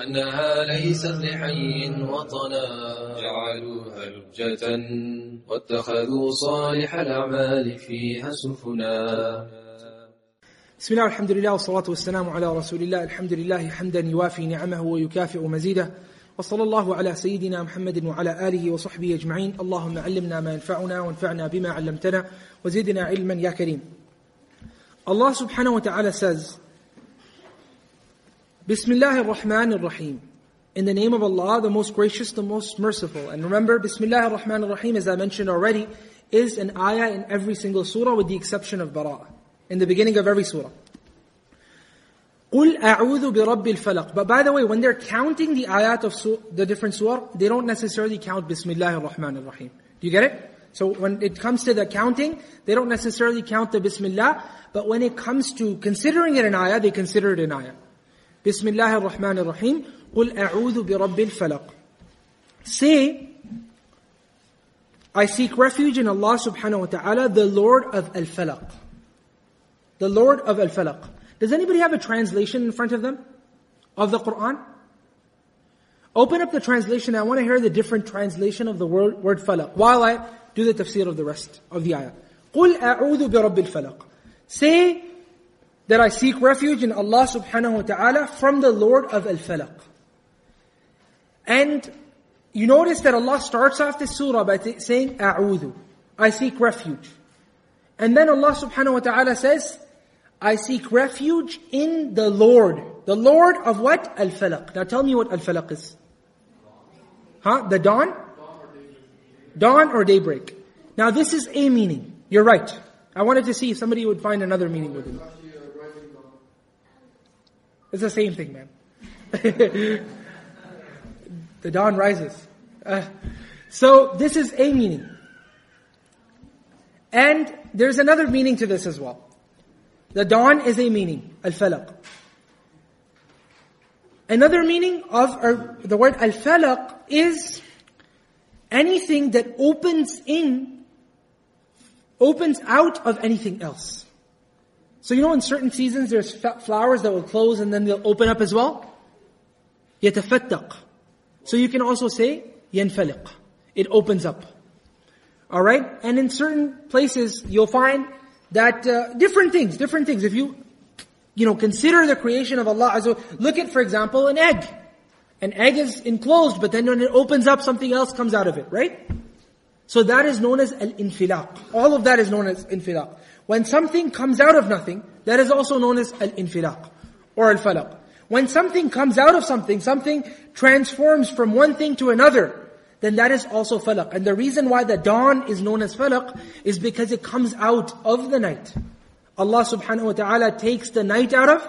أنها ليست لحي وطنا. جعلوها لجة واتخذوا صالح الأعمال فيها سفنا. بسم الله والحمد لله والصلاة والسلام على رسول الله. الحمد لله حمدا يوافي نعمه ويكافئ مزيده. وصلى الله على سيدنا محمد وعلى آله وصحبه أجمعين. اللهم علمنا ما ينفعنا وانفعنا بما علمتنا وزدنا علما يا كريم. Allah subhanahu wa ta'ala says Bismillah ar-Rahman ar-Rahim In the name of Allah, the most gracious, the most merciful. And remember, Bismillah ar-Rahman ar-Rahim, as I mentioned already, is an ayah in every single surah with the exception of Bara'ah. In the beginning of every surah. قُلْ أَعُوذُ بِرَبِّ الْفَلَقِ But by the way, when they're counting the ayat of su- the different surah, they don't necessarily count Bismillah ar-Rahman ar-Rahim. Do you get it? So when it comes to the counting, they don't necessarily count the Bismillah, but when it comes to considering it an ayah, they consider it an ayah. Bismillah ar-Rahman ar-Rahim, قُلْ أَعُوذُ بِرَبِّ الْفَلَقِ Say, I seek refuge in Allah subhanahu wa ta'ala, the Lord of Al-Falaq. The Lord of Al-Falaq. Does anybody have a translation in front of them? Of the Quran? Open up the translation. I want to hear the different translation of the word, word falaq while I do the tafsir of the rest of the ayah. قُلْ أَعُوذُ بِرَبِّ الْفَلَقِ Say that I seek refuge in Allah subhanahu wa ta'ala from the Lord of Al-Falaq. And you notice that Allah starts off this surah by saying, A'udhu. I seek refuge. And then Allah subhanahu wa ta'ala says, I seek refuge in the Lord. The Lord of what? Al-Falaq. Now tell me what Al-Falaq is. Huh? The dawn? Dawn or daybreak. Now this is a meaning. You're right. I wanted to see if somebody would find another meaning within it. It's the same thing, man. the dawn rises. Uh, so this is a meaning. And there's another meaning to this as well. The dawn is a meaning, al-falaq. Another meaning of or the word al-falaq is anything that opens in, opens out of anything else. So you know in certain seasons there's f- flowers that will close and then they'll open up as well? يتفتق. So you can also say ينفلق. It opens up. Alright? And in certain places you'll find that uh, different things, different things. If you, you know, consider the creation of Allah Azza wa- Look at, for example, an egg. An egg is enclosed, but then when it opens up, something else comes out of it, right? So that is known as al-infilaq. All of that is known as infilaq. When something comes out of nothing, that is also known as al-infilaq or al-falaq. When something comes out of something, something transforms from one thing to another, then that is also falaq. And the reason why the dawn is known as falaq is because it comes out of the night. Allah subhanahu wa ta'ala takes the night out of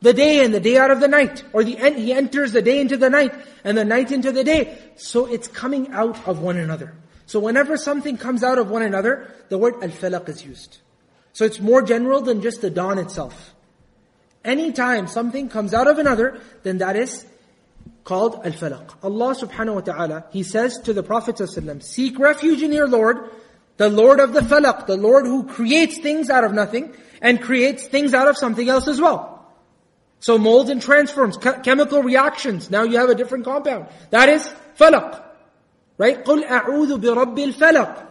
the day and the day out of the night. Or the He enters the day into the night and the night into the day. So it's coming out of one another. So whenever something comes out of one another, the word al-falaq is used. So it's more general than just the dawn itself. Anytime something comes out of another, then that is called al-falaq. Allah subhanahu wa ta'ala, He says to the Prophet ﷺ, seek refuge in your Lord, the Lord of the falaq, the Lord who creates things out of nothing, and creates things out of something else as well. So molds and transforms, che- chemical reactions, now you have a different compound. That is falaq. Right? قُلْ أَعُوذُ بِرَبِّ الْفَلَقِ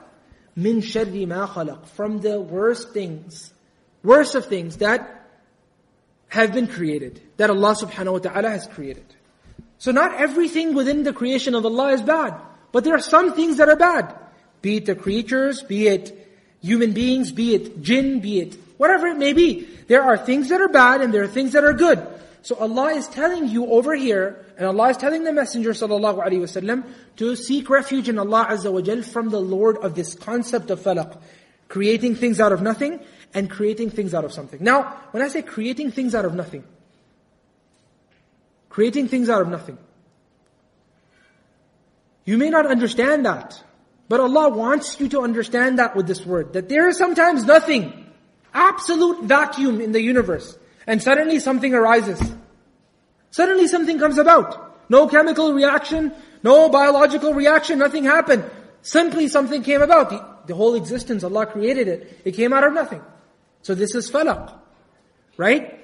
min sharri ma khalaq, from the worst things, worst of things that have been created, that Allah subhanahu wa ta'ala has created. So not everything within the creation of Allah is bad, but there are some things that are bad. Be it the creatures, be it human beings, be it jinn, be it whatever it may be. There are things that are bad and there are things that are good. So Allah is telling you over here, and Allah is telling the Messenger sallallahu alaihi wasallam to seek refuge in Allah azza wa from the Lord of this concept of falaq. Creating things out of nothing and creating things out of something. Now, when I say creating things out of nothing, creating things out of nothing. You may not understand that. But Allah wants you to understand that with this word, that there is sometimes nothing, absolute vacuum in the universe, and suddenly something arises. Suddenly something comes about. No chemical reaction, no biological reaction, nothing happened. Simply something came about. The, the whole existence, Allah created it. It came out of nothing. So this is falaq. Right?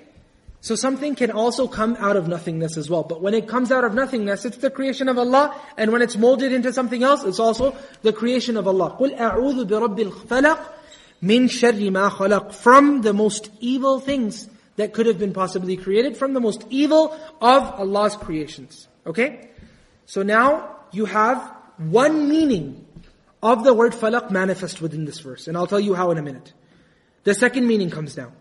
So something can also come out of nothingness as well. But when it comes out of nothingness, it's the creation of Allah. And when it's molded into something else, it's also the creation of Allah. قُلْ أَعُوذُ بِرَبِّ الْفَلَقِ مِنْ شَرِّ مَا خَلَقْ From the most evil things that could have been possibly created from the most evil of Allah's creations. Okay? So now you have one meaning of the word falaq manifest within this verse. And I'll tell you how in a minute. The second meaning comes now.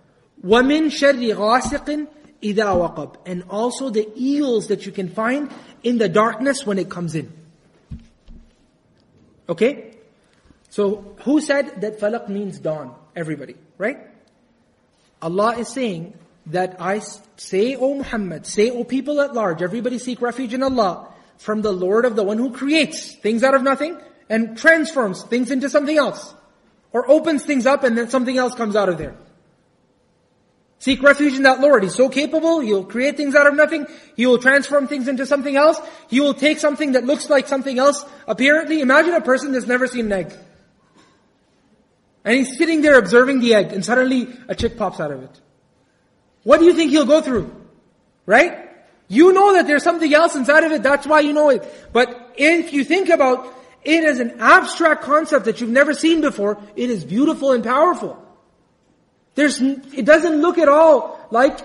وَمِن شَرِّ غَاسِقٍ إِذَا وَقَبٍ And also the eels that you can find in the darkness when it comes in. Okay? So who said that falaq means dawn? Everybody, right? Allah is saying that I say, O Muhammad, say, O people at large, everybody seek refuge in Allah from the Lord of the one who creates things out of nothing and transforms things into something else. Or opens things up and then something else comes out of there. Seek refuge in that Lord. He's so capable, He'll create things out of nothing. He will transform things into something else. He will take something that looks like something else, apparently. Imagine a person that's never seen an egg. And he's sitting there observing the egg, and suddenly a chick pops out of it. What do you think he'll go through? Right? You know that there's something else inside of it, that's why you know it. But if you think about it as an abstract concept that you've never seen before, it is beautiful and powerful. There's, it doesn't look at all like,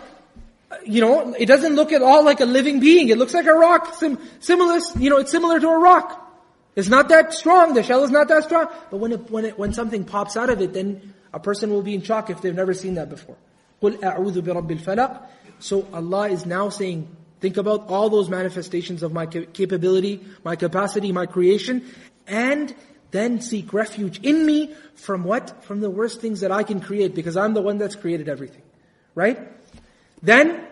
you know, it doesn't look at all like a living being. It looks like a rock, sim, similar, you know, it's similar to a rock. It's not that strong, the shell is not that strong. But when it, when it, when something pops out of it, then a person will be in shock if they've never seen that before. قُلْ أَعُوذُ بِرَبِّ الْفَلَقِ So Allah is now saying, think about all those manifestations of my capability, my capacity, my creation, and then seek refuge in me from what? From the worst things that I can create because I'm the one that's created everything. Right? Then,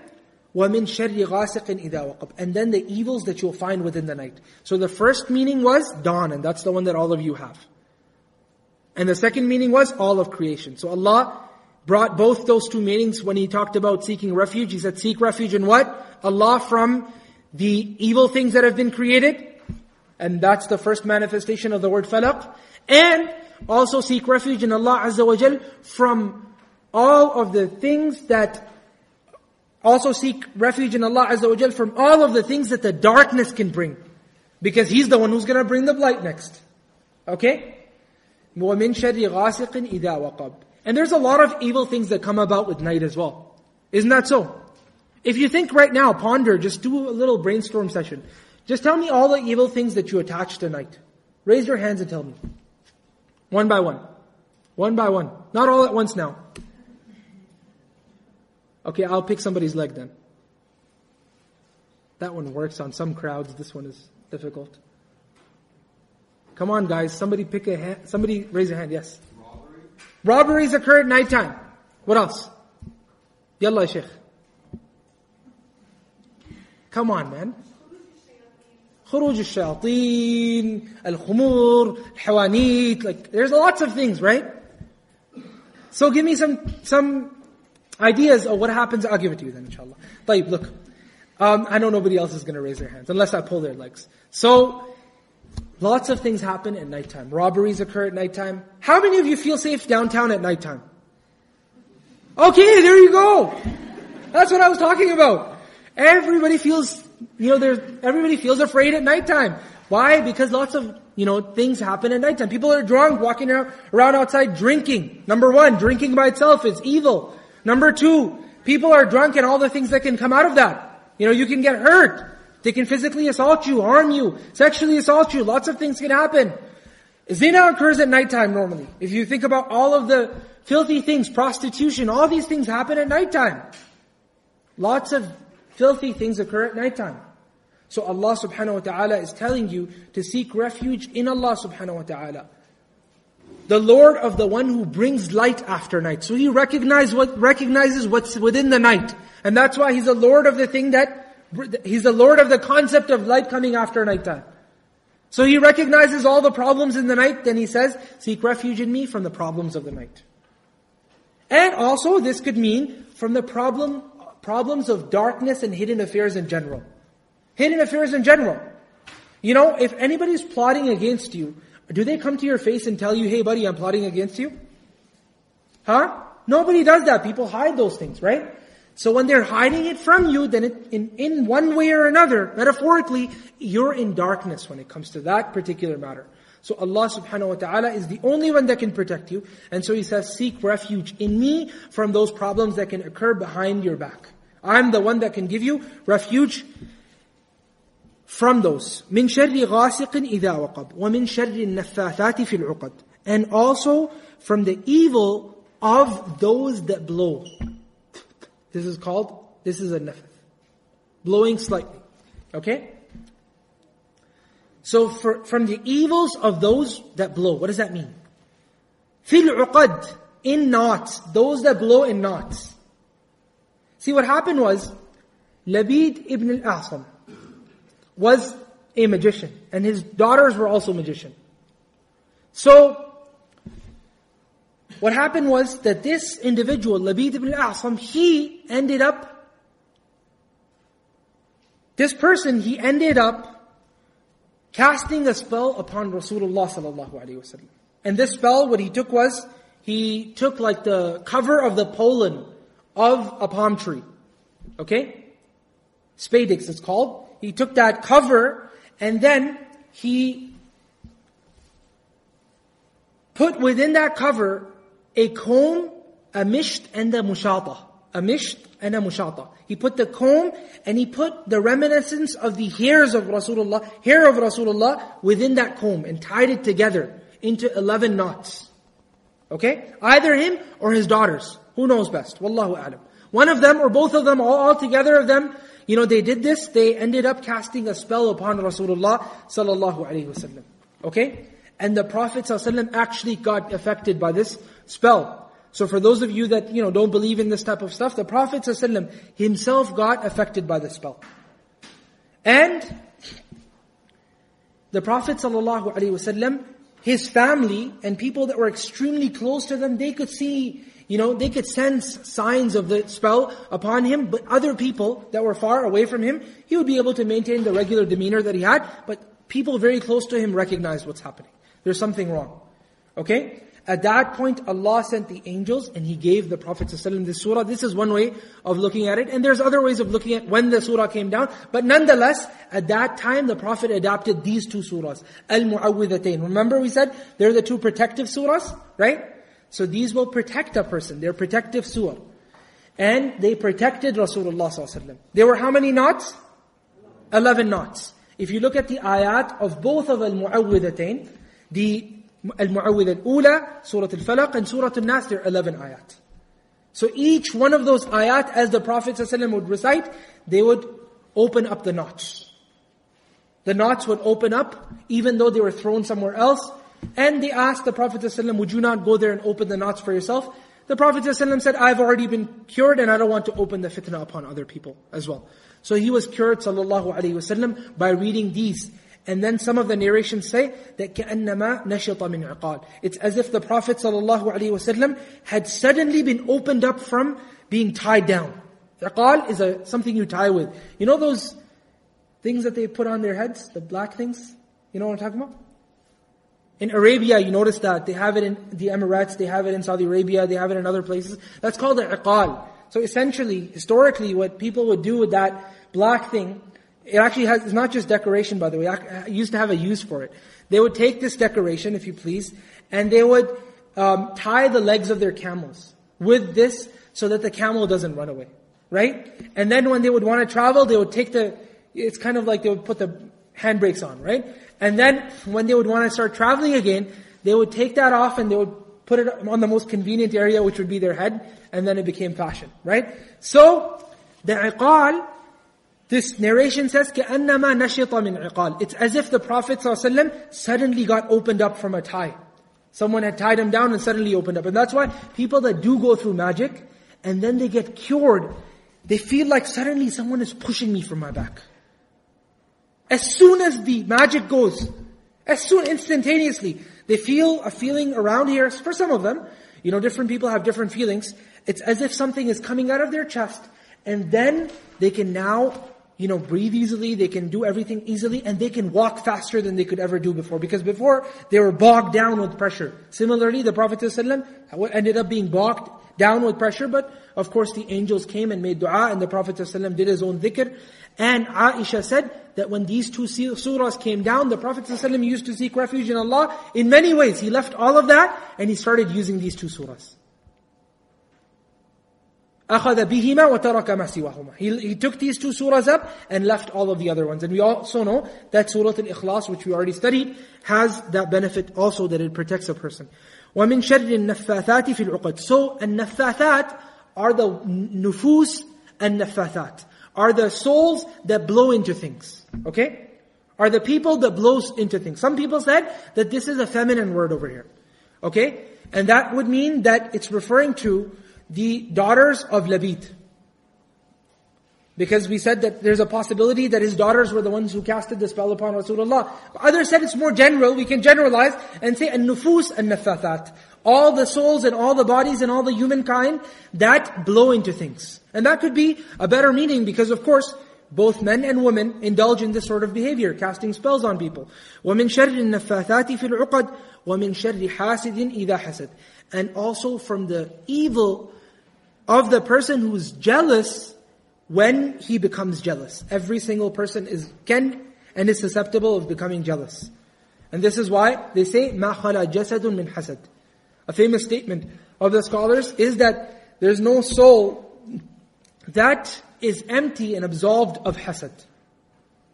وَمِن شَرِّ غَاسِقٍ إِذَا وَقَبْ And then the evils that you'll find within the night. So the first meaning was dawn, and that's the one that all of you have. And the second meaning was all of creation. So Allah brought both those two meanings when He talked about seeking refuge. He said, seek refuge in what? Allah from the evil things that have been created, and that's the first manifestation of the word falaq. And also seek refuge in Allah Azza wa Jal from all of the things that also seek refuge in Allah Azza wa Jal from all of the things that the darkness can bring. Because He's the one who's going to bring the light next. Okay? وَمِن شَرِّ غَاسِقٍ إِذَا وَقَبْ and there's a lot of evil things that come about with night as well. Isn't that so? If you think right now, ponder, just do a little brainstorm session. Just tell me all the evil things that you attach to night. Raise your hands and tell me. One by one. One by one. Not all at once now. Okay, I'll pick somebody's leg then. That one works on some crowds. This one is difficult. Come on, guys. Somebody pick a hand. Somebody raise a hand. Yes. Robbery. Robberies occur at nighttime. What else? Yalla, Sheikh. Come on, man. خروج الشياطين, الخمور, الحوانيت, like there's lots of things, right? So give me some, some ideas of what happens, I'll give it to you then inshallah. طيب, look. Um, I know nobody else is going to raise their hands unless I pull their legs. So, lots of things happen at nighttime. Robberies occur at nighttime. How many of you feel safe downtown at nighttime? Okay, there you go. That's what I was talking about. Everybody feels you know, there's, everybody feels afraid at nighttime. Why? Because lots of, you know, things happen at nighttime. People are drunk, walking around outside drinking. Number one, drinking by itself is evil. Number two, people are drunk and all the things that can come out of that. You know, you can get hurt. They can physically assault you, harm you, sexually assault you. Lots of things can happen. Zina occurs at nighttime normally. If you think about all of the filthy things, prostitution, all these things happen at nighttime. Lots of Filthy things occur at nighttime. So Allah subhanahu wa ta'ala is telling you to seek refuge in Allah subhanahu wa ta'ala. The Lord of the one who brings light after night. So He recognizes what, recognizes what's within the night. And that's why He's the Lord of the thing that, He's the Lord of the concept of light coming after nighttime. So he recognizes all the problems in the night, then he says, seek refuge in me from the problems of the night. And also this could mean from the problem, problems of darkness and hidden affairs in general. Hidden affairs in general. You know, if anybody's plotting against you, do they come to your face and tell you, hey buddy, I'm plotting against you? Huh? Nobody does that. People hide those things, right? So when they're hiding it from you, then it, in, in one way or another, metaphorically, you're in darkness when it comes to that particular matter. So Allah subhanahu wa ta'ala is the only one that can protect you. And so He says, seek refuge in me from those problems that can occur behind your back. I'm the one that can give you refuge from those. من شر غاسق إذا وقب ومن شر النفاثات في العقد. And also from the evil of those that blow. This is called, this is a nafath. Blowing slightly. Okay? So for, from the evils of those that blow, what does that mean? Fil uqad, in knots, those that blow in knots. See what happened was, Labid ibn al-Asam was a magician, and his daughters were also magician. So, what happened was that this individual, Labid ibn al-Asam, he ended up, this person, he ended up casting a spell upon Rasulullah sallallahu alaihi wasallam. And this spell, what he took was, he took like the cover of the pollen of a palm tree. Okay? Spadix it's called. He took that cover and then he put within that cover a comb, a misht, and a mushata. A misht and a mushata. He put the comb and he put the reminiscence of the hairs of Rasulullah, hair of Rasulullah within that comb and tied it together into 11 knots. Okay? Either him or his daughters. Who knows best? Wallahu alam. One of them or both of them, all, all together of them, you know, they did this, they ended up casting a spell upon Rasulullah sallallahu alaihi wasallam. Okay? And the Prophet ﷺ actually got affected by this spell. So for those of you that, you know, don't believe in this type of stuff, the Prophet ﷺ himself got affected by the spell. And the Prophet ﷺ, his family and people that were extremely close to them, they could see, you know, they could sense signs of the spell upon him, but other people that were far away from him, he would be able to maintain the regular demeanor that he had, but people very close to him recognized what's happening. There's something wrong. Okay? At that point, Allah sent the angels and He gave the Prophet ﷺ this surah. This is one way of looking at it. And there's other ways of looking at when the surah came down. But nonetheless, at that time, the Prophet adopted these two surahs. Al-Mu'awwidhatayn. Remember we said, they're the two protective surahs, right? So these will protect a person. They're protective surah. And they protected Rasulullah ﷺ. There were how many knots? Eleven knots. If you look at the ayat of both of Al-Mu'awwidhatayn, the Al-Mu'awwidh al-Ula, Surah Al-Falaq, and Surah Al-Nas, there are 11 ayat. So each one of those ayat, as the Prophet ﷺ would recite, they would open up the knots. The knots would open up, even though they were thrown somewhere else. And they asked the Prophet ﷺ, would you not go there and open the knots for yourself? The Prophet ﷺ said, I've already been cured and I don't want to open the fitna upon other people as well. So he was cured, sallallahu alayhi wasallam, by reading these. And then some of the narrations say that كَأَنَّمَا نَشِطَ مِنْ عِقَالٍ It's as if the Prophet ﷺ had suddenly been opened up from being tied down. Iqal is a, something you tie with. You know those things that they put on their heads? The black things? You know what I'm talking about? In Arabia, you notice that. They have it in the Emirates, they have it in Saudi Arabia, they have it in other places. That's called the iqal. So essentially, historically, what people would do with that black thing it actually has, it's not just decoration, by the way. I used to have a use for it. They would take this decoration, if you please, and they would um, tie the legs of their camels with this so that the camel doesn't run away. Right? And then when they would want to travel, they would take the, it's kind of like they would put the handbrakes on, right? And then when they would want to start traveling again, they would take that off and they would put it on the most convenient area, which would be their head, and then it became fashion, right? So, the iqal this narration says, كَأَنَّمَا نَشِطَ مِنْ عِقَالٍ It's as if the Prophet ﷺ suddenly got opened up from a tie. Someone had tied him down and suddenly opened up. And that's why people that do go through magic, and then they get cured, they feel like suddenly someone is pushing me from my back. As soon as the magic goes, As soon, instantaneously, they feel a feeling around here, for some of them, you know, different people have different feelings. It's as if something is coming out of their chest, and then they can now, you know, breathe easily, they can do everything easily, and they can walk faster than they could ever do before. Because before, they were bogged down with pressure. Similarly, the Prophet ﷺ ended up being bogged down with pressure, but of course the angels came and made dua, and the Prophet ﷺ did his own dhikr. And Aisha said that when these two surahs came down, the Prophet ﷺ used to seek refuge in Allah in many ways. He left all of that, and he started using these two surahs. أخذ بهما وترك ما سواهما. He, he took these two surahs up and left all of the other ones. And we also know that Surah Al-Ikhlas, which we already studied, has that benefit also that it protects a person. وَمِن شَرِّ النَّفَّاثَاتِ فِي الْعُقَدِ So, النَّفَّاثَات are the nufus and nafathat, are the souls that blow into things. Okay? Are the people that blows into things. Some people said that this is a feminine word over here. Okay? And that would mean that it's referring to the daughters of Labid. Because we said that there's a possibility that his daughters were the ones who casted the spell upon Rasulullah. Others said it's more general, we can generalize and say an-nufus an-naffathat. All the souls and all the bodies and all the humankind that blow into things. And that could be a better meaning because of course, both men and women indulge in this sort of behavior, casting spells on people. وَمِن شَرِّ النَّفَّاثَاتِ فِي الْعُقَدِ وَمِن شَرِّ حَاسِدٍ إِذَا حَسَدٍ And also from the evil of the person who's jealous when he becomes jealous. Every single person is can and is susceptible of becoming jealous. And this is why they say, مَا خَلَى جَسَدٌ مِنْ حَسَدٍ A famous statement of the scholars is that there's no soul that is empty and absolved of hasad,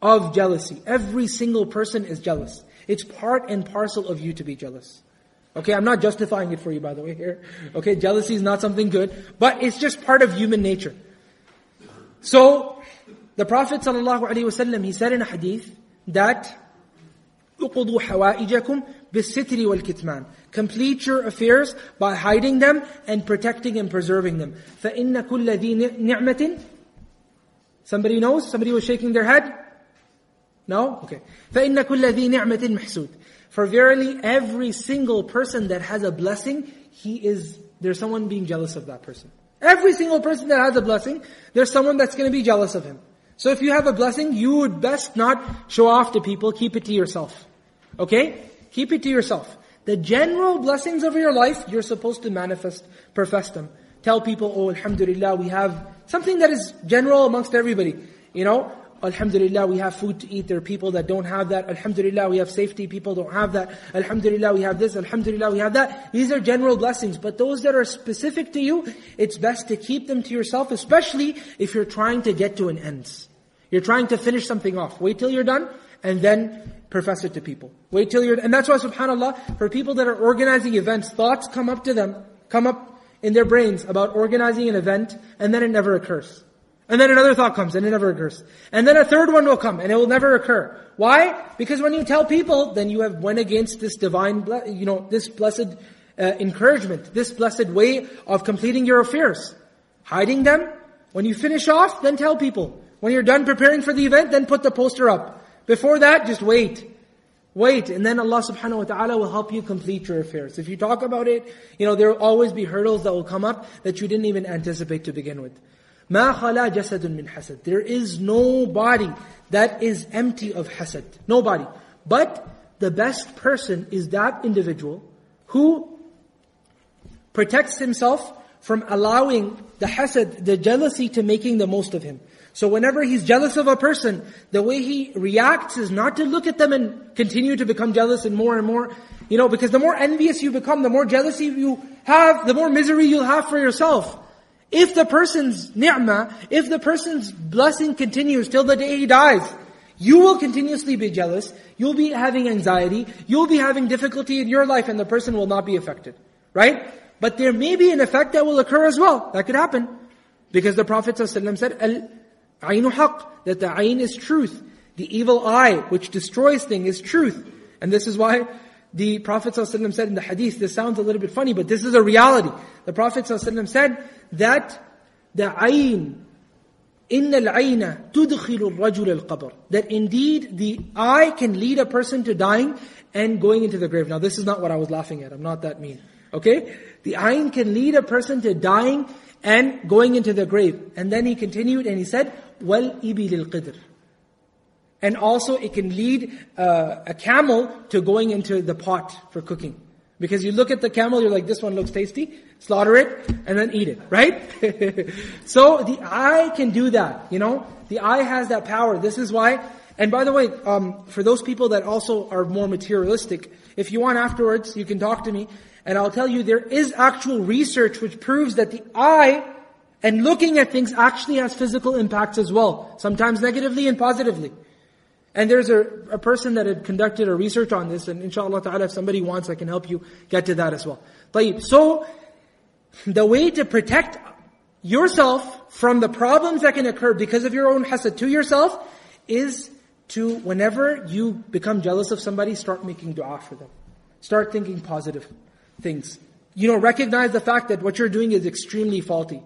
of jealousy. Every single person is jealous. It's part and parcel of you to be jealous. Okay, I'm not justifying it for you by the way here. Okay, jealousy is not something good, but it's just part of human nature. So, the Prophet ﷺ, he said in a hadith that اُقُضُوا حَوَائِجَكُمْ بِالسِّتْرِ وَالْكِتْمَانِ Complete your affairs by hiding them and protecting and preserving them. فَإِنَّ كُلَّ ذِي نِعْمَةٍ Somebody knows? Somebody was shaking their head? No? Okay. فَإِنَّ كُلَّ ذِي نِعْمَةٍ مَحْسُودٍ for verily, every single person that has a blessing, he is, there's someone being jealous of that person. Every single person that has a blessing, there's someone that's going to be jealous of him. So if you have a blessing, you would best not show off to people, keep it to yourself. Okay? Keep it to yourself. The general blessings of your life, you're supposed to manifest, profess them. Tell people, oh, alhamdulillah, we have something that is general amongst everybody. You know, Alhamdulillah, we have food to eat. There are people that don't have that. Alhamdulillah, we have safety. People don't have that. Alhamdulillah, we have this. Alhamdulillah, we have that. These are general blessings. But those that are specific to you, it's best to keep them to yourself, especially if you're trying to get to an end. You're trying to finish something off. Wait till you're done, and then profess it to people. Wait till you're, and that's why subhanAllah, for people that are organizing events, thoughts come up to them, come up in their brains about organizing an event, and then it never occurs. And then another thought comes and it never occurs. And then a third one will come and it will never occur. Why? Because when you tell people, then you have went against this divine, you know, this blessed uh, encouragement, this blessed way of completing your affairs. Hiding them. When you finish off, then tell people. When you're done preparing for the event, then put the poster up. Before that, just wait. Wait, and then Allah subhanahu wa ta'ala will help you complete your affairs. If you talk about it, you know, there will always be hurdles that will come up that you didn't even anticipate to begin with. ما خلا جسد من حسد. There is no body that is empty of hasad. Nobody. But the best person is that individual who protects himself from allowing the hasad, the jealousy to making the most of him. So whenever he's jealous of a person, the way he reacts is not to look at them and continue to become jealous and more and more. You know, because the more envious you become, the more jealousy you have, the more misery you'll have for yourself. If the person's ni'mah, if the person's blessing continues till the day he dies, you will continuously be jealous, you'll be having anxiety, you'll be having difficulty in your life and the person will not be affected. Right? But there may be an effect that will occur as well. That could happen. Because the Prophet ﷺ said, Al-aynu haq, that the ayn is truth. The evil eye, which destroys things, is truth. And this is why the Prophet ﷺ said in the hadith, this sounds a little bit funny, but this is a reality. The Prophet ﷺ said that the ayn, إِنَّ الْعَيْنَ تُدْخِلُ الرَّجُلَ الْقَبْرِ That indeed the eye can lead a person to dying, and going into the grave. Now this is not what I was laughing at. I'm not that mean. Okay? The ayn can lead a person to dying and going into the grave. And then he continued and he said, "Well, ibi lil qidr." and also it can lead uh, a camel to going into the pot for cooking. Because you look at the camel, you're like, this one looks tasty, slaughter it, and then eat it, right? so the eye can do that, you know? The eye has that power. This is why, and by the way, um, for those people that also are more materialistic, if you want afterwards, you can talk to me, and I'll tell you there is actual research which proves that the eye and looking at things actually has physical impacts as well. Sometimes negatively and positively. And there's a, a person that had conducted a research on this, and inshallah ta'ala, if somebody wants, I can help you get to that as well. Tayyib. So, the way to protect yourself from the problems that can occur because of your own hasad to yourself is to, whenever you become jealous of somebody, start making dua for them. Start thinking positive things. You know, recognize the fact that what you're doing is extremely faulty.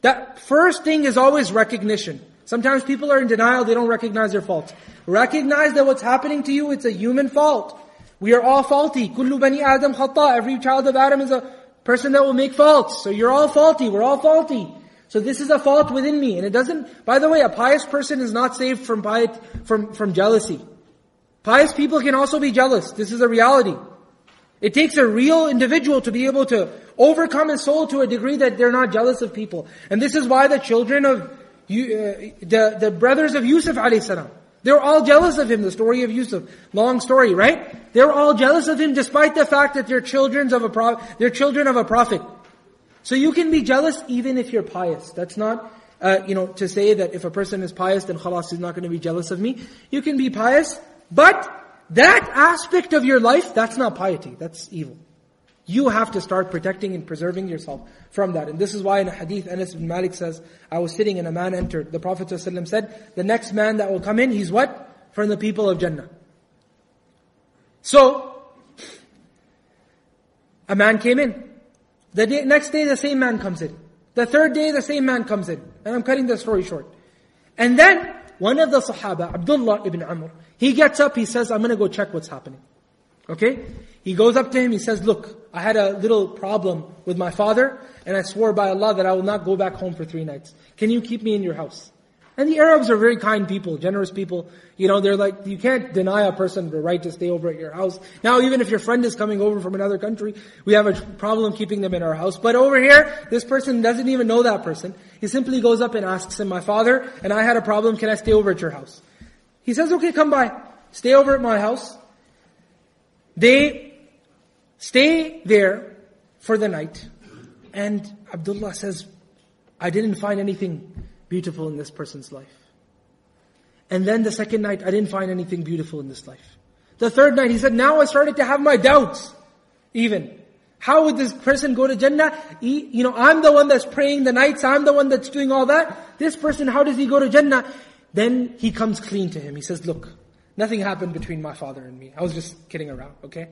That first thing is always recognition. Sometimes people are in denial, they don't recognize their faults. Recognize that what's happening to you, it's a human fault. We are all faulty. Kullu bani Adam khata. Every child of Adam is a person that will make faults. So you're all faulty, we're all faulty. So this is a fault within me. And it doesn't, by the way, a pious person is not saved from, from, from jealousy. Pious people can also be jealous. This is a reality. It takes a real individual to be able to overcome his soul to a degree that they're not jealous of people. And this is why the children of you, uh, the, the brothers of Yusuf alayhi they're all jealous of him, the story of Yusuf. Long story, right? They're all jealous of him despite the fact that they're children of a pro- they're children of a prophet. So you can be jealous even if you're pious. That's not, uh, you know, to say that if a person is pious, then khalas, is not going to be jealous of me. You can be pious, but that aspect of your life, that's not piety. That's evil. You have to start protecting and preserving yourself from that. And this is why in a hadith, Anas bin Malik says, I was sitting and a man entered. The Prophet ﷺ said, the next man that will come in, he's what? From the people of Jannah. So, a man came in. The day, next day, the same man comes in. The third day, the same man comes in. And I'm cutting the story short. And then, one of the Sahaba, Abdullah ibn Amr, he gets up, he says, I'm going to go check what's happening. Okay? He goes up to him, he says, look, I had a little problem with my father, and I swore by Allah that I will not go back home for three nights. Can you keep me in your house? And the Arabs are very kind people, generous people. You know, they're like, you can't deny a person the right to stay over at your house. Now, even if your friend is coming over from another country, we have a problem keeping them in our house. But over here, this person doesn't even know that person. He simply goes up and asks him, my father and I had a problem, can I stay over at your house? He says, okay, come by. Stay over at my house. They stay there for the night. And Abdullah says, I didn't find anything beautiful in this person's life. And then the second night, I didn't find anything beautiful in this life. The third night, he said, now I started to have my doubts, even. How would this person go to Jannah? He, you know, I'm the one that's praying the nights, I'm the one that's doing all that. This person, how does he go to Jannah? Then he comes clean to him. He says, look, Nothing happened between my father and me. I was just kidding around, okay?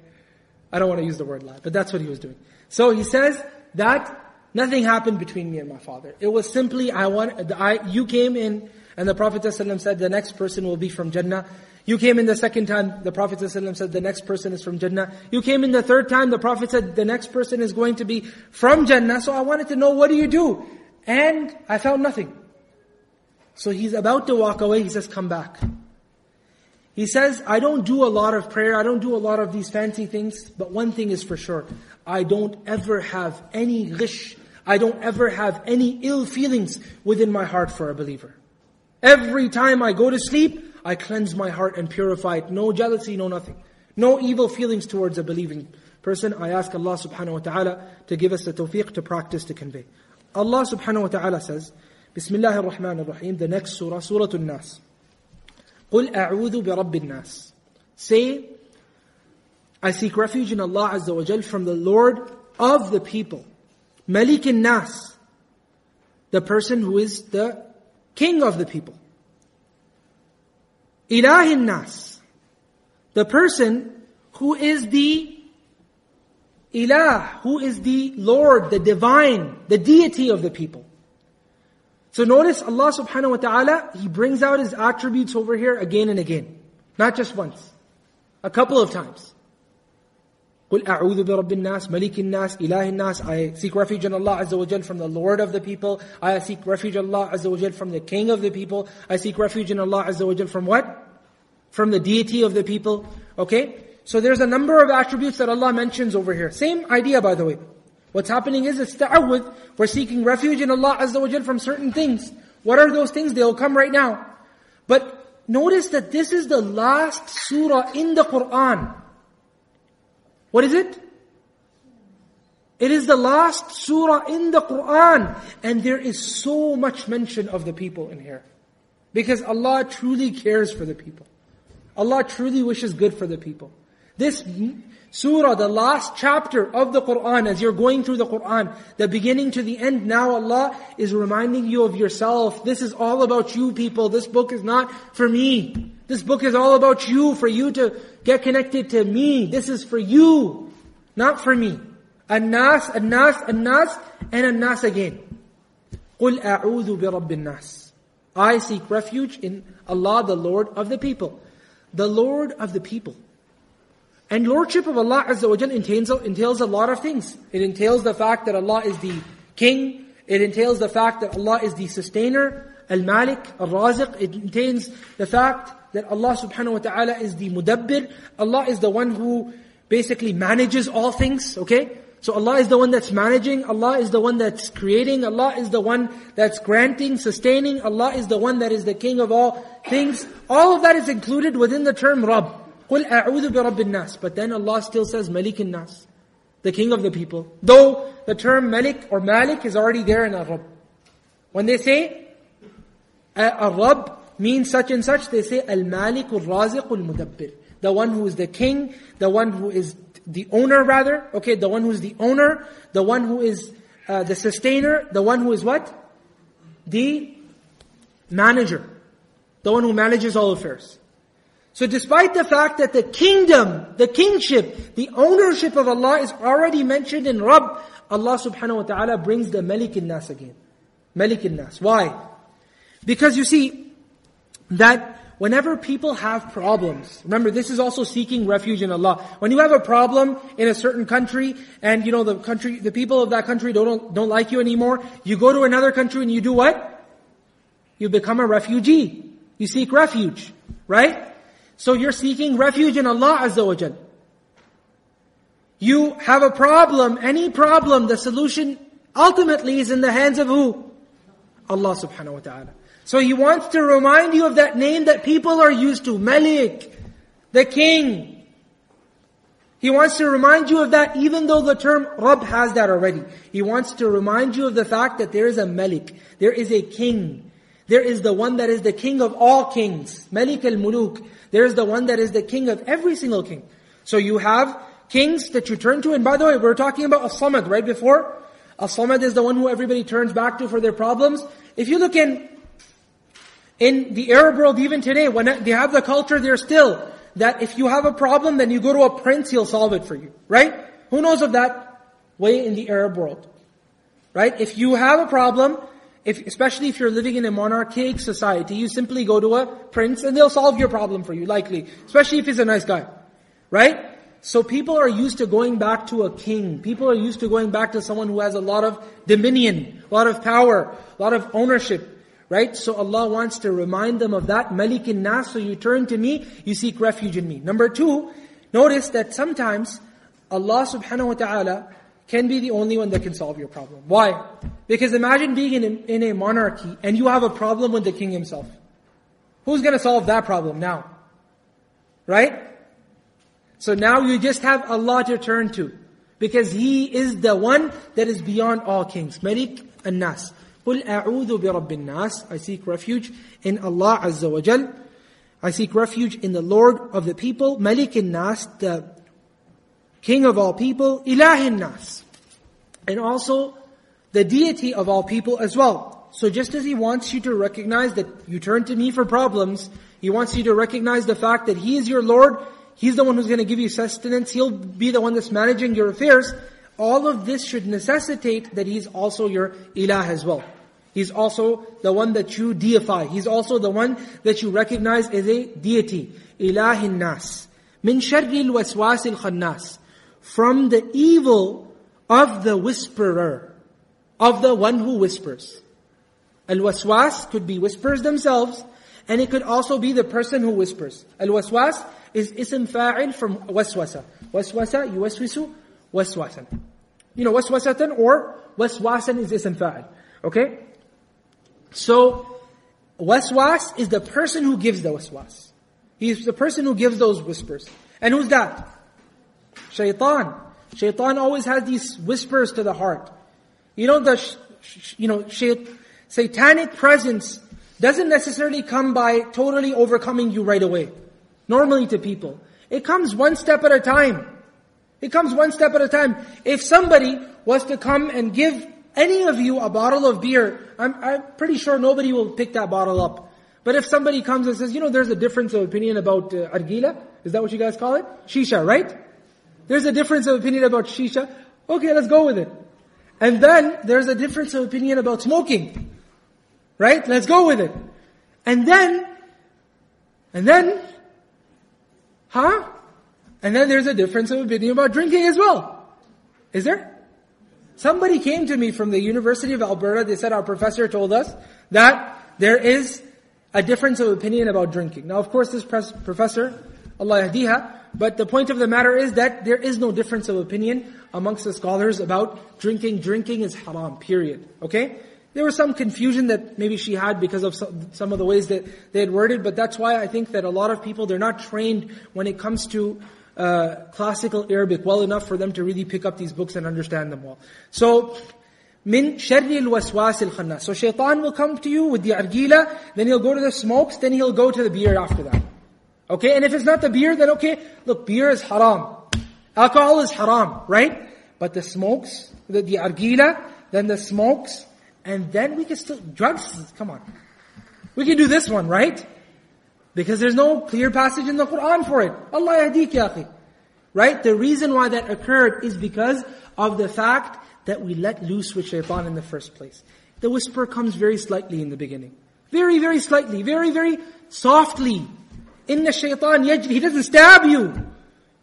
I don't want to use the word lie, but that's what he was doing. So he says that nothing happened between me and my father. It was simply, I want, I, you came in, and the Prophet ﷺ said, the next person will be from Jannah. You came in the second time, the Prophet ﷺ said, the next person is from Jannah. You came in the third time, the Prophet said, the next person is going to be from Jannah. So I wanted to know, what do you do? And I found nothing. So he's about to walk away, he says, come back. He says, I don't do a lot of prayer, I don't do a lot of these fancy things, but one thing is for sure, I don't ever have any ghish, I don't ever have any ill feelings within my heart for a believer. Every time I go to sleep, I cleanse my heart and purify it. No jealousy, no nothing. No evil feelings towards a believing person. I ask Allah subhanahu wa ta'ala to give us the tawfiq to practice, to convey. Allah subhanahu wa ta'ala says, Bismillah ar-Rahman ar-Rahim, the next surah, Surah An-Nas. قل أعوذ برب الناس. Say, I seek refuge in Allah Azza wa Jal from the Lord of the people. Malik nas the person who is the king of the people. Ilah nas the person who is the Ilah, who is the Lord, the divine, the deity of the people. So notice Allah subhanahu wa ta'ala, He brings out His attributes over here again and again. Not just once. A couple of times. قل أعوذ برب الناس ملك الناس إله الناس I seek refuge in Allah Azza wa Jal from the Lord of the people. I seek refuge in Allah Azza wa Jal from the King of the people. I seek refuge in Allah Azza wa Jal from what? From the deity of the people. Okay? So there's a number of attributes that Allah mentions over here. Same idea by the way. What's happening is it's ta'awud. We're seeking refuge in Allah Azza wa Jal from certain things. What are those things? They'll come right now. But notice that this is the last surah in the Qur'an. What is it? It is the last surah in the Quran. And there is so much mention of the people in here. Because Allah truly cares for the people. Allah truly wishes good for the people. This surah, the last chapter of the Quran, as you're going through the Quran, the beginning to the end, now Allah is reminding you of yourself. This is all about you people. This book is not for me. This book is all about you, for you to get connected to me. This is for you, not for me. An-nas, an-nas, an-nas, and an-nas again. قُلْ أَعُوذُ بِرَبِّ النَّاسِ I seek refuge in Allah, the Lord of the people. The Lord of the people. And Lordship of Allah Azza wa entails, entails a lot of things. It entails the fact that Allah is the King. It entails the fact that Allah is the sustainer, Al-Malik, Al-Raziq. It entails the fact that Allah subhanahu wa ta'ala is the mudabbir. Allah is the one who basically manages all things, okay? So Allah is the one that's managing, Allah is the one that's creating, Allah is the one that's granting, sustaining, Allah is the one that is the king of all things. All of that is included within the term Rabb. قُلْ أَعُوذُ بِرَبِّ النَّاسِ But then Allah still says Malik nas the king of the people. Though the term Malik or Malik is already there in Arab. When they say Arab, means such and such, they say Al-Malik Al-Raziq Al-Mudabbir. The one who is the king, the one who is the owner rather, okay, the one who is the owner, the one who is uh, the sustainer, the one who is what? The manager. The one who manages all affairs. So despite the fact that the kingdom, the kingship, the ownership of Allah is already mentioned in Rabb, Allah subhanahu wa ta'ala brings the Malik nas again. Malik nas. Why? Because you see, that whenever people have problems, remember this is also seeking refuge in Allah. When you have a problem in a certain country and you know the country, the people of that country don't, don't like you anymore, you go to another country and you do what? You become a refugee. You seek refuge, right? So you're seeking refuge in Allah Azza wa Jal. You have a problem, any problem, the solution ultimately is in the hands of who? Allah subhanahu wa ta'ala. So he wants to remind you of that name that people are used to, Malik, the king. He wants to remind you of that even though the term Rabb has that already. He wants to remind you of the fact that there is a Malik, there is a king. There is the one that is the king of all kings, Malik al-Muluk. There is the one that is the king of every single king. So you have kings that you turn to, and by the way, we are talking about As-Samad right before. As-Samad is the one who everybody turns back to for their problems. If you look in in the Arab world, even today, when they have the culture there still, that if you have a problem, then you go to a prince, he'll solve it for you. Right? Who knows of that way in the Arab world? Right? If you have a problem, if, especially if you're living in a monarchic society, you simply go to a prince and they'll solve your problem for you, likely. Especially if he's a nice guy. Right? So people are used to going back to a king. People are used to going back to someone who has a lot of dominion, a lot of power, a lot of ownership. Right? So Allah wants to remind them of that. Malik nas, so you turn to me, you seek refuge in me. Number two, notice that sometimes Allah subhanahu wa ta'ala can be the only one that can solve your problem. Why? Because imagine being in a, in a monarchy and you have a problem with the king himself. Who's going to solve that problem now? Right? So now you just have Allah to turn to. Because He is the one that is beyond all kings. Malik and Nas. قُلْ أَعُوذُ بِرَبِّ النَّاسِ I seek refuge in Allah Azza wa Jal. I seek refuge in the Lord of the people, Malik nas the King of all people, Ilah nas And also the deity of all people as well. So just as He wants you to recognize that you turn to me for problems, He wants you to recognize the fact that He is your Lord, He's the one who's going to give you sustenance, He'll be the one that's managing your affairs all of this should necessitate that He's also your ilah as well. He's also the one that you deify. He's also the one that you recognize as a deity. Ilahin nas. Min sharri al-waswas al-khannas. From the evil of the whisperer, of the one who whispers. Al-waswas could be whispers themselves, and it could also be the person who whispers. Al-waswas is ism fa'il from waswasa. Waswasa, yuwaswisu, waswasan. You know, waswasatan or waswasan is ism fa'il. Okay? So, waswas is the person who gives the waswas. He's the person who gives those whispers. And who's that? Shaitan. Shaitan always has these whispers to the heart. You know, the, you know, satanic presence doesn't necessarily come by totally overcoming you right away. Normally to people. It comes one step at a time. It comes one step at a time. If somebody was to come and give any of you a bottle of beer, I'm, I'm pretty sure nobody will pick that bottle up. But if somebody comes and says, you know, there's a difference of opinion about uh, argila, is that what you guys call it? Shisha, right? There's a difference of opinion about shisha. Okay, let's go with it. And then there's a difference of opinion about smoking. Right? Let's go with it. And then, and then, huh? And then there's a difference of opinion about drinking as well. Is there? Somebody came to me from the University of Alberta, they said our professor told us that there is a difference of opinion about drinking. Now of course this professor, Allah yahdiha, but the point of the matter is that there is no difference of opinion amongst the scholars about drinking. Drinking is haram, period. Okay? There was some confusion that maybe she had because of some of the ways that they had worded, but that's why I think that a lot of people, they're not trained when it comes to uh, classical Arabic well enough for them to really pick up these books and understand them well. So, min sharri al-waswas al-khannas. So shaitan will come to you with the argila, then he'll go to the smokes, then he'll go to the beer after that. Okay, and if it's not the beer, then okay, look, beer is haram. Alcohol is haram, right? But the smokes, the, the argila, then the smokes, and then we can still, drugs, come on. We can do this one, right? Because there's no clear passage in the Quran for it. Allah yahdik ya Right? The reason why that occurred is because of the fact that we let loose with shaitan in the first place. The whisper comes very slightly in the beginning. Very, very slightly. Very, very softly. Inna shaitan yajri. He doesn't stab you.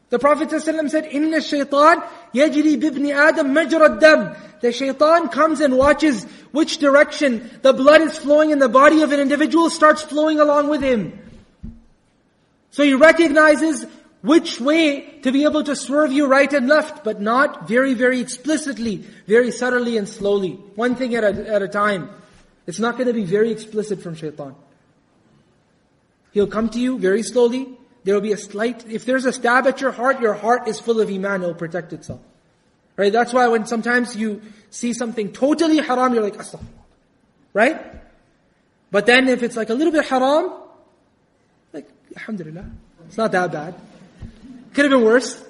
The Prophet ﷺ said, Inna shaitan yajri bibni adam majrad dam. The shaitan comes and watches which direction the blood is flowing in the body of an individual starts flowing along with him. So he recognizes which way to be able to swerve you right and left, but not very, very explicitly, very subtly and slowly. One thing at a, at a time. It's not going to be very explicit from shaitan. He'll come to you very slowly. There will be a slight, if there's a stab at your heart, your heart is full of iman, it'll protect itself. Right? That's why when sometimes you see something totally haram, you're like, astaghfirullah. Right? But then if it's like a little bit haram, like, alhamdulillah, it's not that bad. Could have been worse.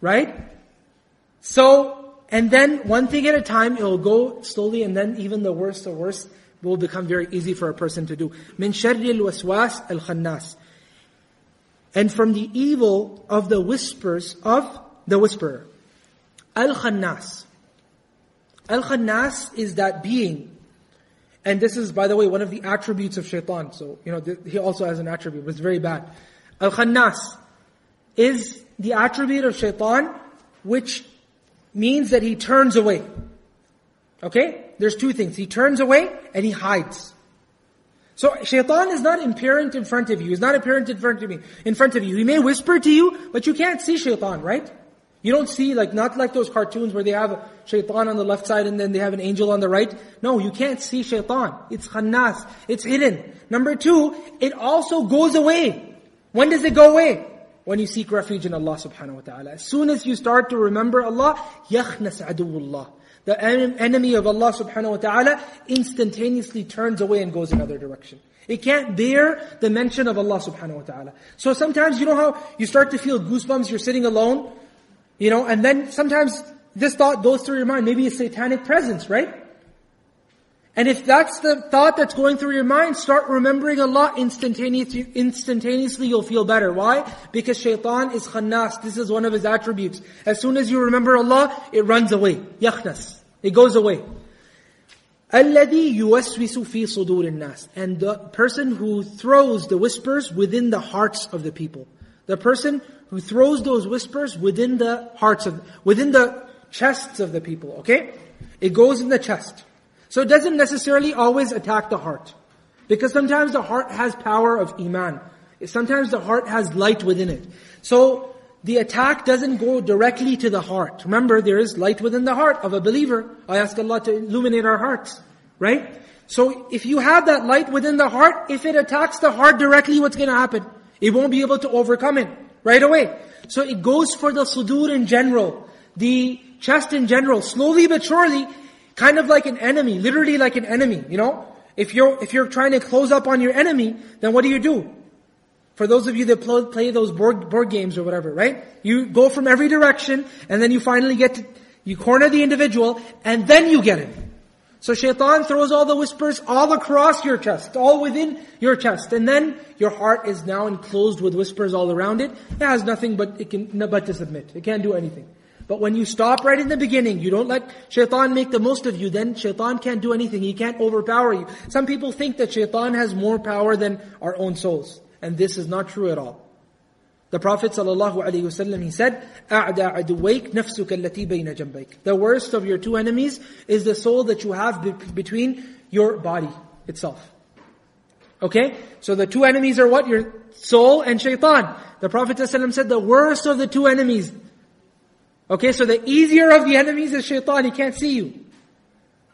Right? So, and then one thing at a time, it'll go slowly and then even the worst the worst will become very easy for a person to do. Min sharri al-waswas al-khannas. And from the evil of the whispers of the whisperer. Al-khannas. Al-khannas is that being. And this is, by the way, one of the attributes of shaitan. So, you know, he also has an attribute, but it's very bad. Al-khannas is the attribute of shaitan, which means that he turns away. Okay? There's two things. He turns away and he hides. So shaitan is not apparent in front of you. He's not apparent in front of me, in front of you. He may whisper to you, but you can't see shaitan, right? You don't see like, not like those cartoons where they have a shaitan on the left side and then they have an angel on the right. No, you can't see shaitan. It's khannas. It's hidden. Number two, it also goes away. When does it go away? When you seek refuge in Allah subhanahu wa ta'ala. As soon as you start to remember Allah, يَخْنَسْ عَدُوُّ اللَّهِ the enemy of Allah subhanahu wa ta'ala instantaneously turns away and goes another direction. It can't bear the mention of Allah subhanahu wa ta'ala. So sometimes you know how you start to feel goosebumps, you're sitting alone, you know, and then sometimes this thought goes through your mind, maybe a satanic presence, right? And if that's the thought that's going through your mind, start remembering Allah instantaneously, instantaneously you'll feel better. Why? Because shaitan is khannas. This is one of his attributes. As soon as you remember Allah, it runs away. Yakhnas. It goes away. الَّذِي يُوَسْوِسُ فِي صُدُورِ النَّاسِ And the person who throws the whispers within the hearts of the people. The person who throws those whispers within the hearts of, within the chests of the people, okay? It goes in the chest. So it doesn't necessarily always attack the heart. Because sometimes the heart has power of iman. Sometimes the heart has light within it. So the attack doesn't go directly to the heart. Remember, there is light within the heart of a believer. I ask Allah to illuminate our hearts. Right? So if you have that light within the heart, if it attacks the heart directly, what's going to happen? It won't be able to overcome it right away. So it goes for the sudur in general, the chest in general, slowly but surely, kind of like an enemy, literally like an enemy, you know? If you're, if you're trying to close up on your enemy, then what do you do? For those of you that play those board, board games or whatever, right? You go from every direction, and then you finally get to, you corner the individual, and then you get him. So shaitan throws all the whispers all across your chest, all within your chest. And then your heart is now enclosed with whispers all around it. It has nothing but, it can, but to submit. It can't do anything. But when you stop right in the beginning, you don't let shaitan make the most of you, then shaitan can't do anything. He can't overpower you. Some people think that shaitan has more power than our own souls And this is not true at all. The Prophet ﷺ, he said, أَعْدَى عَدُوَيْكَ نَفْسُكَ الَّتِي بَيْنَ جَنْبَيْكَ The worst of your two enemies is the soul that you have be- between your body itself. Okay? So the two enemies are what? Your soul and shaitan. The Prophet ﷺ said the worst of the two enemies. Okay, so the easier of the enemies is shaitan, he can't see you.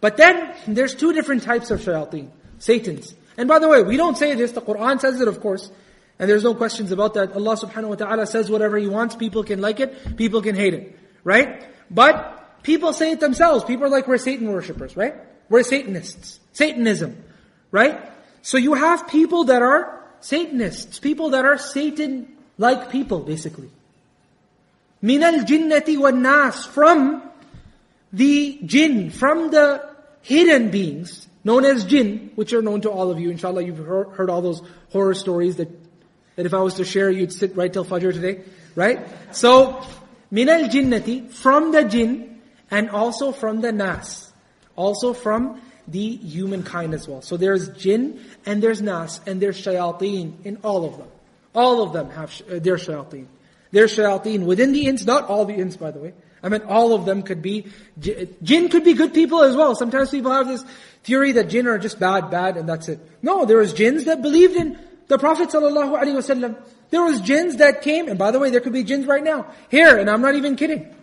But then, there's two different types of shayateen, Satans. And by the way, we don't say this, the Quran says it of course. And there's no questions about that. Allah subhanahu wa ta'ala says whatever He wants, people can like it, people can hate it. Right? But people say it themselves. People are like, we're Satan worshippers, right? We're Satanists. Satanism. Right? So you have people that are Satanists, people that are Satan-like people, basically. Min al-jinnati nas From the jinn, from the hidden beings, known as jinn, which are known to all of you. Inshallah, you've heard all those horror stories that that if I was to share, you'd sit right till Fajr today, right? So, min al jinnati, from the jinn, and also from the nas. Also from the humankind as well. So there's jinn, and there's nas, and there's shayateen in all of them. All of them have, uh, their shayateen. There's shayateen within the ins, not all the ins by the way. I mean, all of them could be, jinn could be good people as well. Sometimes people have this theory that jinn are just bad, bad, and that's it. No, there was jinns that believed in the Prophet ﷺ, there was jinns that came, and by the way, there could be jinns right now, here, and I'm not even kidding.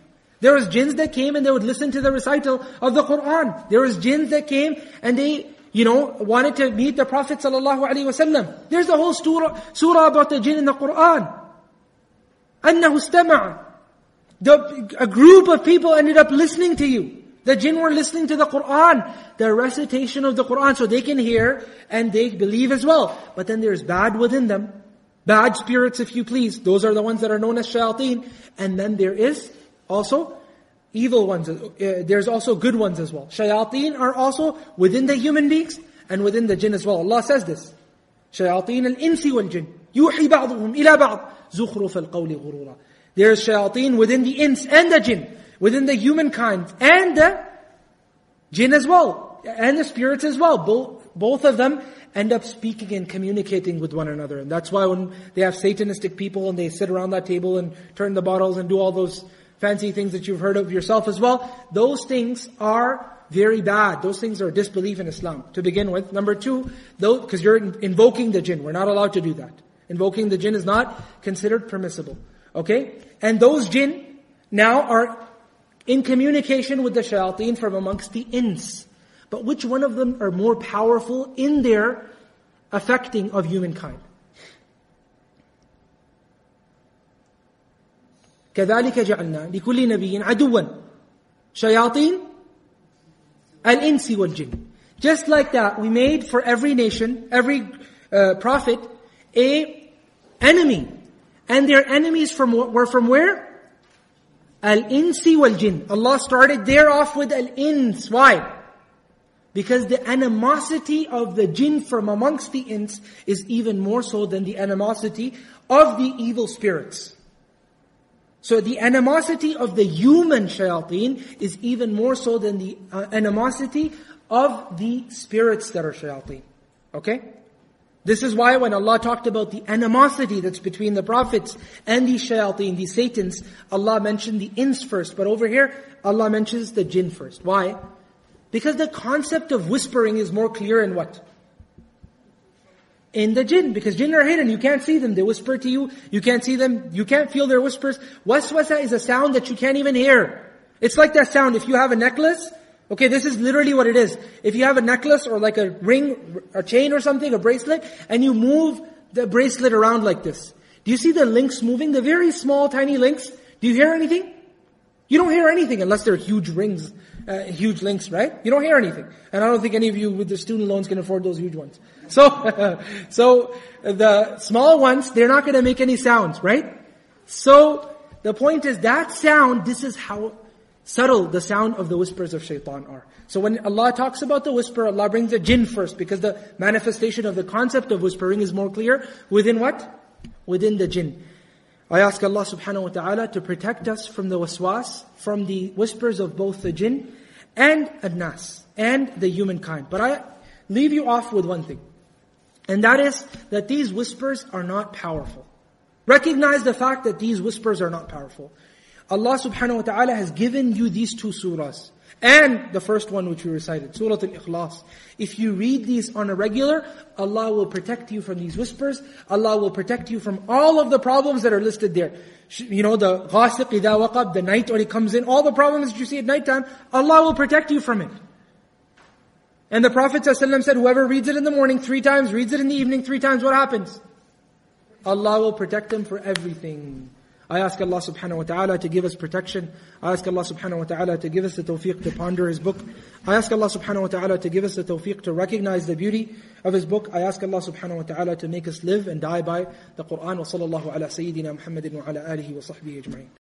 There was jinns that came and they would listen to the recital of the Quran. There was jinns that came and they, you know, wanted to meet the Prophet ﷺ. There's a whole surah, surah about the jinn in the Quran. أَنَّهُ اسْتَمَعَ the, A group of people ended up listening to you. The jinn were listening to the Quran, the recitation of the Quran, so they can hear and they believe as well. But then there's bad within them. Bad spirits, if you please. Those are the ones that are known as shayateen. And then there is also evil ones. Uh, there's also good ones as well. Shayateen are also within the human beings and within the jinn as well. Allah says this. شياطين الإنس والجن يوحي بعضهم إلى بعض زخرف القول غرورا There's shayateen within the ins and the jinn within the humankind and the jinn as well, and the spirits as well. Both, both of them end up speaking and communicating with one another. And that's why when they have satanistic people and they sit around that table and turn the bottles and do all those fancy things that you've heard of yourself as well, those things are very bad. Those things are disbelief in Islam, to begin with. Number two, though, because you're invoking the jinn. We're not allowed to do that. Invoking the jinn is not considered permissible. Okay? And those jinn now are in communication with the shayateen from amongst the ins. But which one of them are more powerful in their affecting of humankind? كذلك جعلنا لكل نبي عدوا شياطين الإنس والجن Just like that, we made for every nation, every uh, prophet, a enemy. And their enemies from were from where? Al-insi wal-jinn. Allah started there off with al-ins. Why? Because the animosity of the jinn from amongst the ins is even more so than the animosity of the evil spirits. So the animosity of the human shayateen is even more so than the uh, animosity of the spirits that are shayateen. Okay? This is why when Allah talked about the animosity that's between the prophets and these shayateen, these satans, Allah mentioned the ins first. But over here, Allah mentions the jinn first. Why? Because the concept of whispering is more clear in what? In the jinn. Because jinn are hidden. You can't see them. They whisper to you. You can't see them. You can't feel their whispers. Waswasa is a sound that you can't even hear. It's like that sound. If you have a necklace, okay, this is literally what it is. If you have a necklace or like a ring, a chain or something, a bracelet, and you move the bracelet around like this. Do you see the links moving? The very small, tiny links? Do you hear anything? You don't hear anything unless they're huge rings, uh, huge links, right? You don't hear anything. And I don't think any of you with the student loans can afford those huge ones. So, so the small ones, they're not going to make any sounds, right? So, the point is that sound, this is how subtle the sound of the whispers of shaitan are. So when Allah talks about the whisper, Allah brings the jinn first because the manifestation of the concept of whispering is more clear within what? Within the jinn. I ask Allah subhanahu wa ta'ala to protect us from the waswas, from the whispers of both the jinn and an-nas, and the humankind. But I leave you off with one thing. And that is that these whispers are not powerful. Recognize the fact that these whispers are not powerful. Allah subhanahu wa ta'ala has given you these two surahs. And the first one which we recited, Surah Al-Ikhlas. If you read these on a regular, Allah will protect you from these whispers. Allah will protect you from all of the problems that are listed there. You know, the ghasiq idha waqab, the night when it comes in, all the problems that you see at nighttime, Allah will protect you from it. And the Prophet ﷺ said, whoever reads it in the morning three times, reads it in the evening three times, what happens? Allah will protect them for everything. I ask Allah subhanahu wa ta'ala to give us protection. I ask Allah subhanahu wa ta'ala to give us the tawfiq to ponder His book. I ask Allah subhanahu wa ta'ala to give us the tawfiq to recognize the beauty of His book. I ask Allah subhanahu wa ta'ala to make us live and die by the Qur'an. Wa sallallahu ala sayyidina Muhammadin wa ala alihi wa sahbihi ajma'in.